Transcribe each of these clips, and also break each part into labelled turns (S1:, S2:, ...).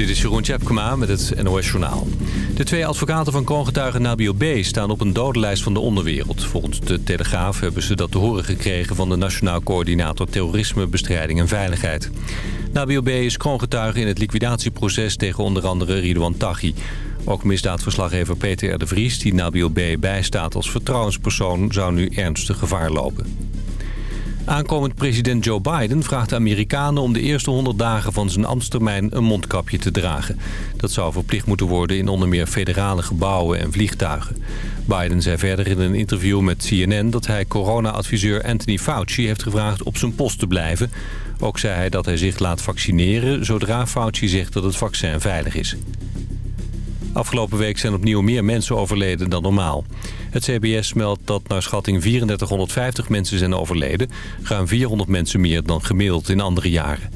S1: Dit is Jeroen Tjepkema met het NOS Journaal. De twee advocaten van kroongetuige Nabil B. staan op een dodenlijst van de onderwereld. Volgens de Telegraaf hebben ze dat te horen gekregen... van de Nationaal Coördinator Terrorisme, Bestrijding en Veiligheid. Nabil B. is kroongetuige in het liquidatieproces tegen onder andere Ridouan Taghi. Ook misdaadverslaggever Peter R. de Vries, die Nabil B. bijstaat als vertrouwenspersoon... zou nu ernstig gevaar lopen. Aankomend president Joe Biden vraagt de Amerikanen om de eerste 100 dagen van zijn ambtstermijn een mondkapje te dragen. Dat zou verplicht moeten worden in onder meer federale gebouwen en vliegtuigen. Biden zei verder in een interview met CNN dat hij corona-adviseur Anthony Fauci heeft gevraagd op zijn post te blijven. Ook zei hij dat hij zich laat vaccineren zodra Fauci zegt dat het vaccin veilig is. Afgelopen week zijn opnieuw meer mensen overleden dan normaal. Het CBS meldt dat naar schatting 3450 mensen zijn overleden. Ruim 400 mensen meer dan gemiddeld in andere jaren.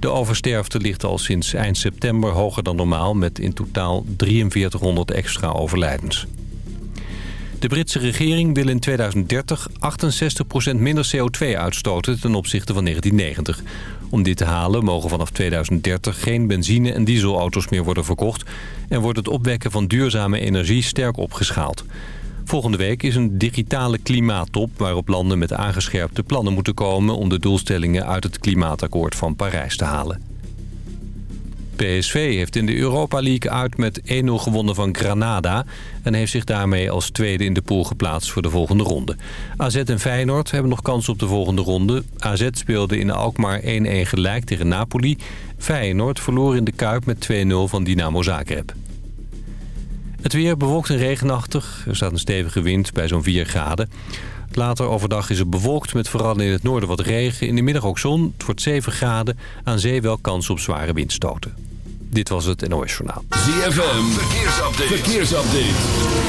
S1: De oversterfte ligt al sinds eind september hoger dan normaal... met in totaal 4300 extra overlijdens. De Britse regering wil in 2030 68% minder CO2 uitstoten ten opzichte van 1990. Om dit te halen mogen vanaf 2030 geen benzine- en dieselauto's meer worden verkocht... en wordt het opwekken van duurzame energie sterk opgeschaald. Volgende week is een digitale klimaattop waarop landen met aangescherpte plannen moeten komen... om de doelstellingen uit het klimaatakkoord van Parijs te halen. PSV heeft in de Europa League uit met 1-0 gewonnen van Granada... en heeft zich daarmee als tweede in de pool geplaatst voor de volgende ronde. AZ en Feyenoord hebben nog kans op de volgende ronde. AZ speelde in Alkmaar 1-1 gelijk tegen Napoli. Feyenoord verloor in de Kuip met 2-0 van Dynamo Zagreb. Het weer bewolkt en regenachtig. Er staat een stevige wind bij zo'n 4 graden. Later overdag is het bewolkt met vooral in het noorden wat regen. In de middag ook zon. Het wordt 7 graden. Aan zee wel kans op zware windstoten. Dit was het NOS Journaal.
S2: ZFM, verkeersupdate. verkeersupdate.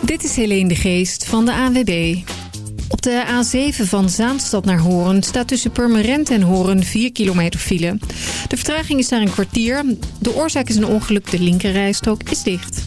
S3: Dit is Helene de Geest van de ANWB. Op de A7 van Zaanstad naar Horen staat tussen Purmerend en Horen 4 kilometer file. De vertraging is daar een kwartier. De oorzaak is een ongeluk, de linkerrijstrook is dicht.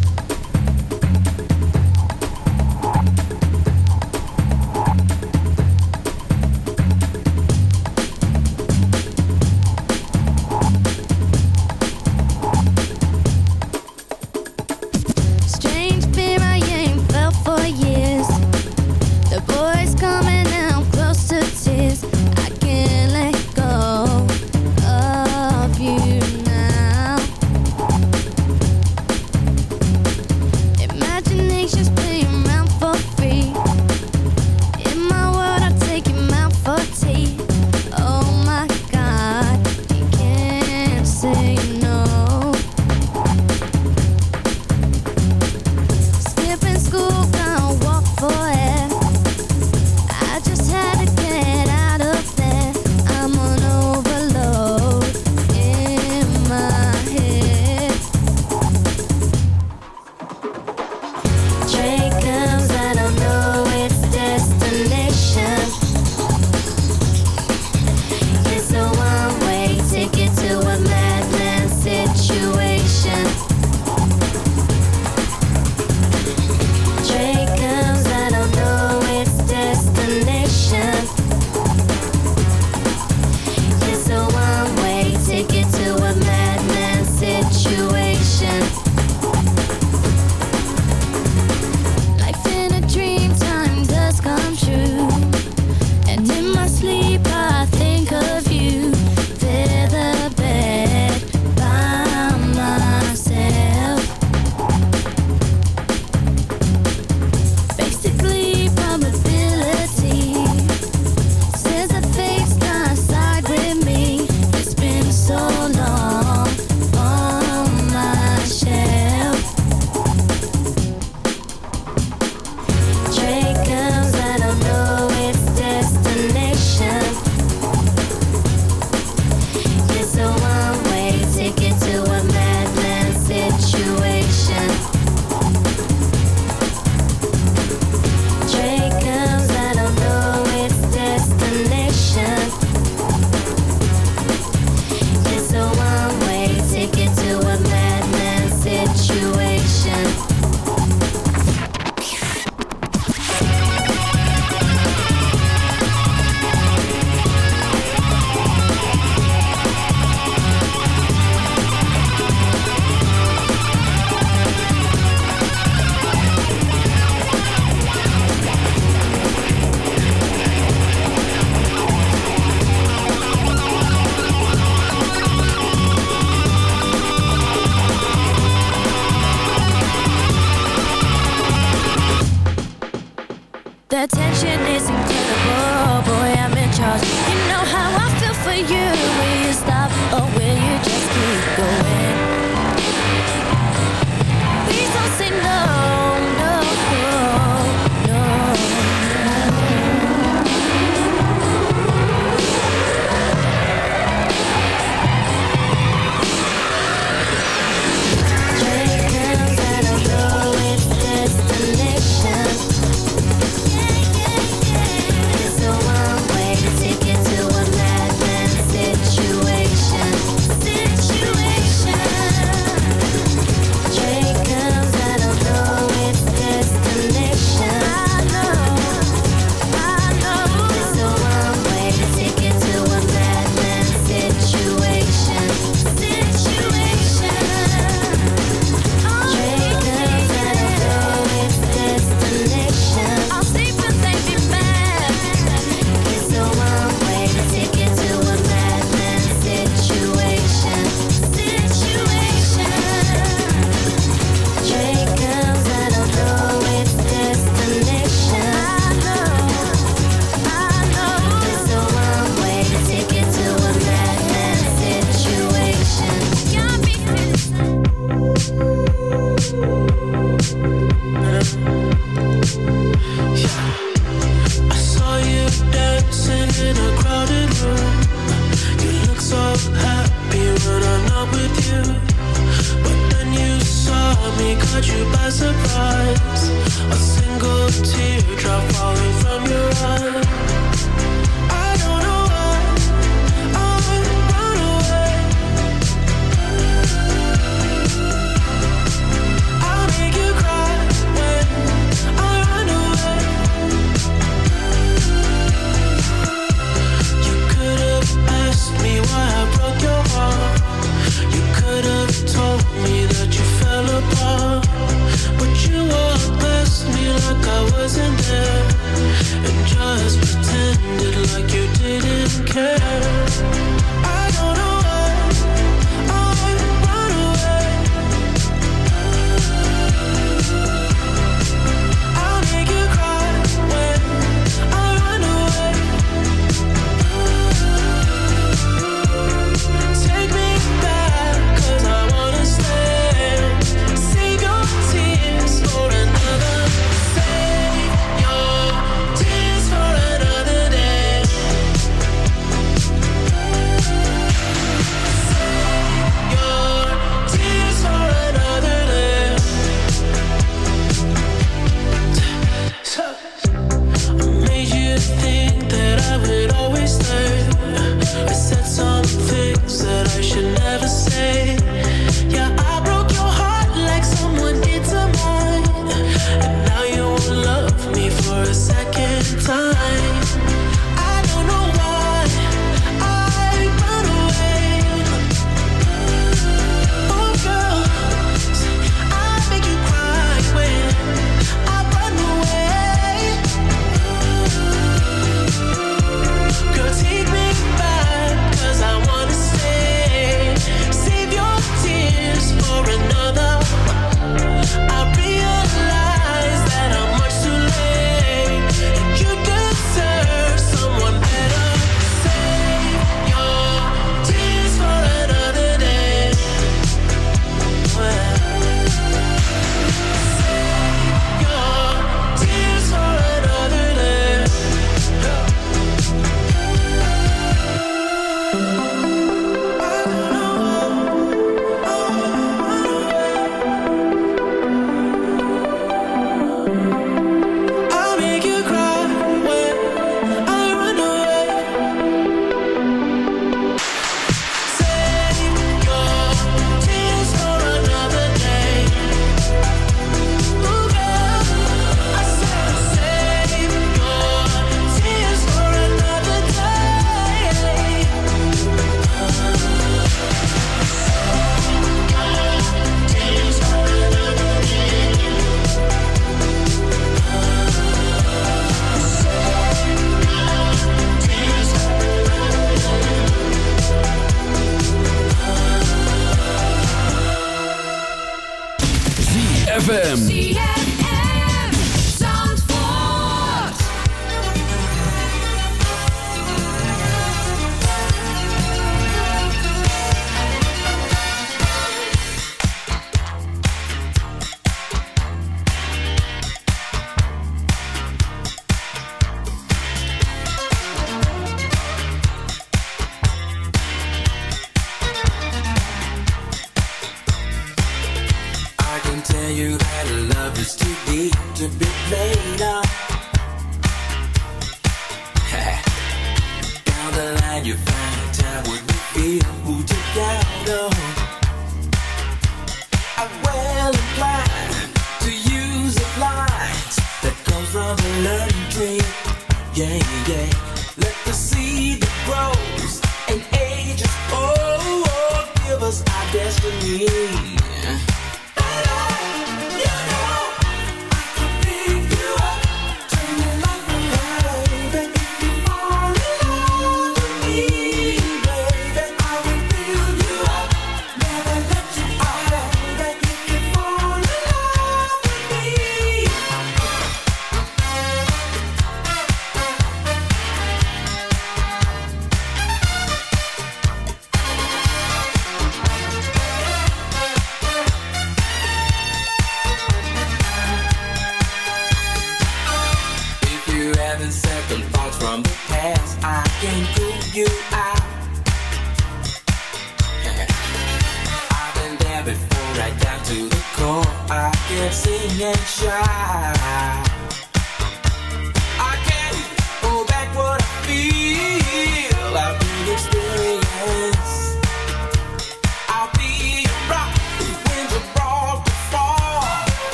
S4: Never let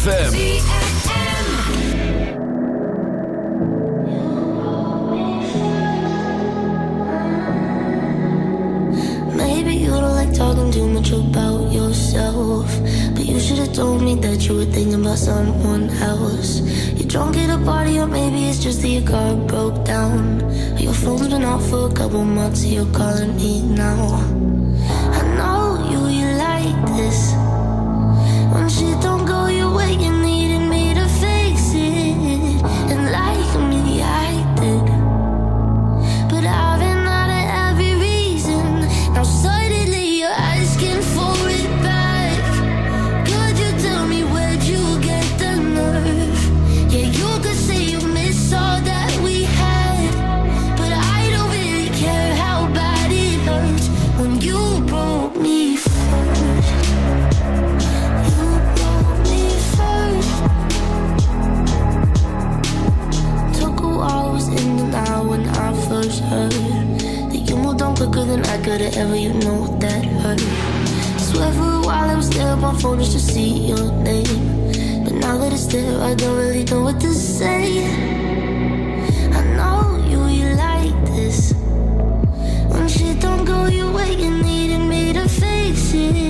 S2: ZFM.
S5: Maybe you don't like talking too much about yourself. But you should have told me that you were thinking about someone else. You're drunk at a party, or maybe it's just that your car broke down. Your phone's been off for a couple months, so you're calling me now. could've ever, you know that hurt. Swear for a while I was there on my phone just to see your name. But now that it's there, I don't really know what to say. I know you, you like this. When shit don't go your way, you needed me to fix it.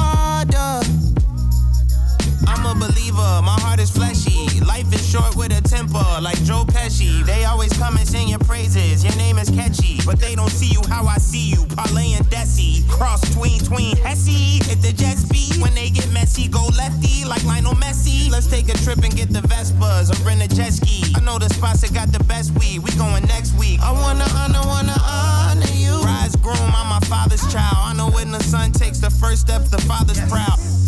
S6: They always come and sing your praises, your name is catchy. But they don't see you how I see you, Parlay and Desi. Cross tween, tween, Hesse. Hit the jet speed, when they get messy, go lefty, like Lionel Messi. Let's take a trip and get the Vespas, or rent a jet ski. I know the spots that got the best weed, we going next week. I wanna honor, wanna honor you. Rise groom, I'm my father's child. I know when the son takes the first step, the father's proud.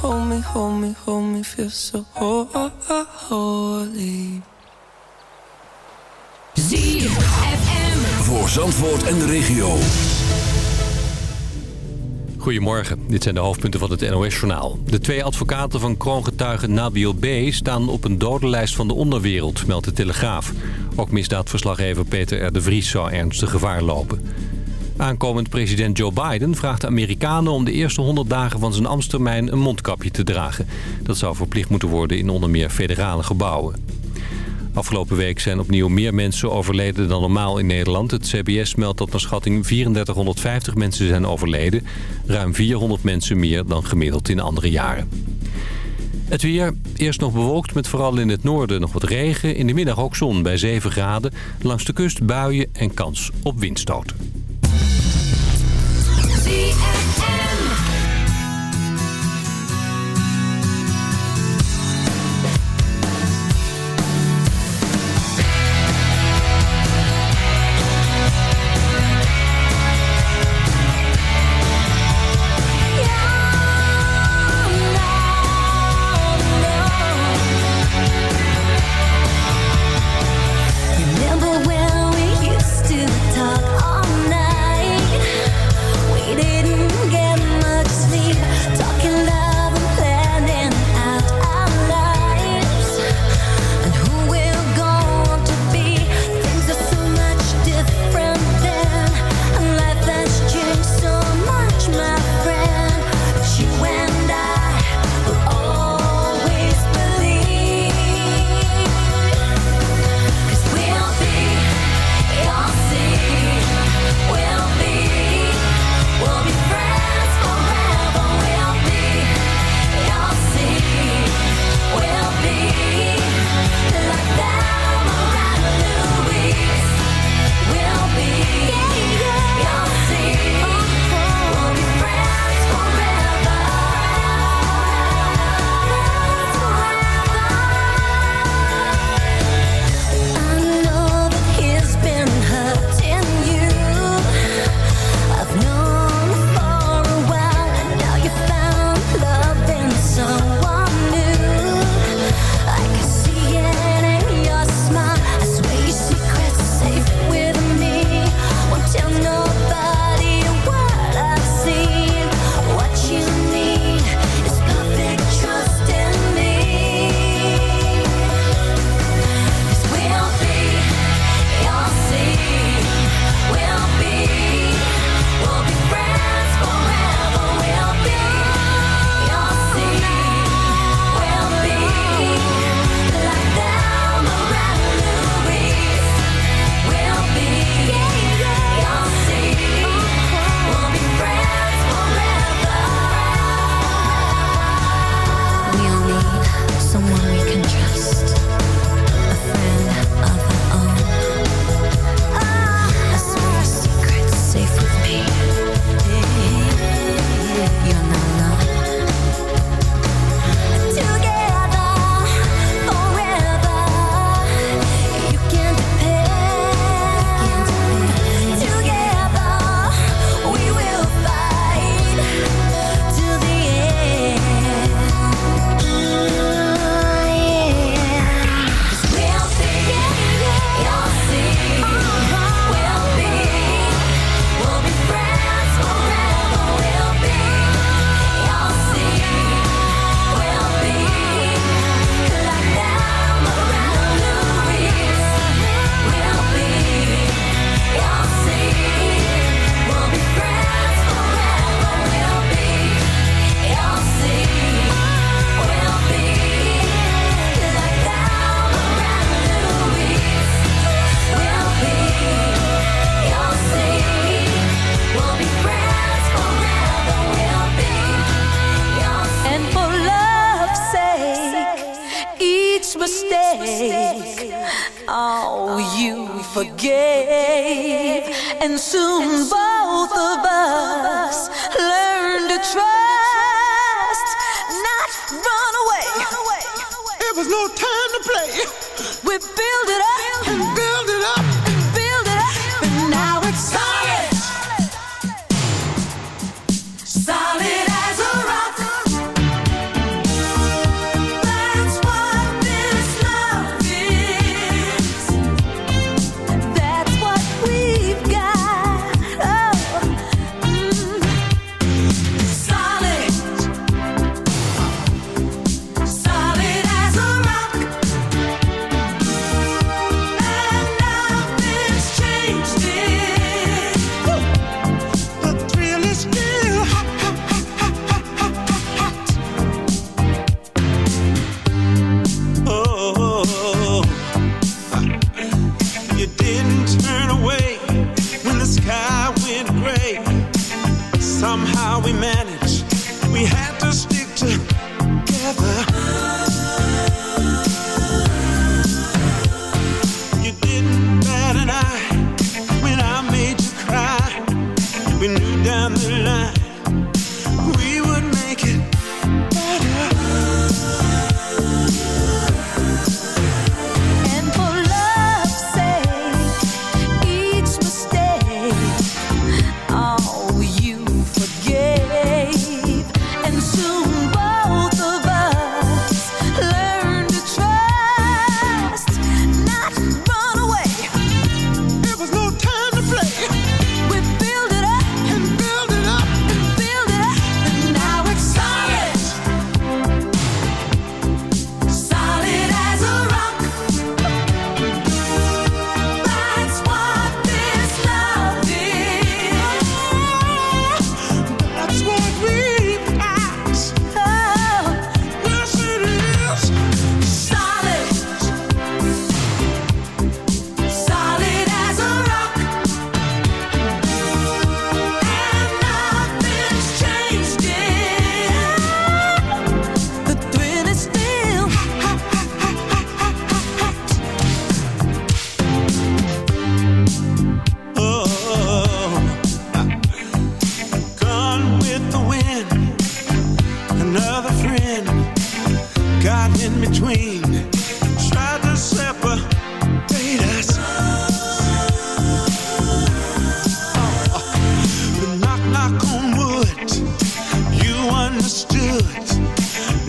S7: hold me, hold me, feel so holy.
S2: Voor Zandvoort en de regio.
S1: Goedemorgen, dit zijn de hoofdpunten van het NOS-journaal. De twee advocaten van kroongetuige Nabil B. staan op een dodenlijst van de onderwereld, meldt de Telegraaf. Ook misdaadverslaggever Peter R. de Vries zou ernstig gevaar lopen. Aankomend president Joe Biden vraagt de Amerikanen om de eerste 100 dagen van zijn amstermijn een mondkapje te dragen. Dat zou verplicht moeten worden in onder meer federale gebouwen. Afgelopen week zijn opnieuw meer mensen overleden dan normaal in Nederland. Het CBS meldt dat naar schatting 3450 mensen zijn overleden. Ruim 400 mensen meer dan gemiddeld in andere jaren. Het weer, eerst nog bewolkt met vooral in het noorden nog wat regen. In de middag ook zon bij 7 graden. Langs de kust buien en kans op windstoten.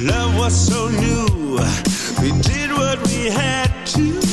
S8: Love was so new. We
S9: did what
S10: we had to.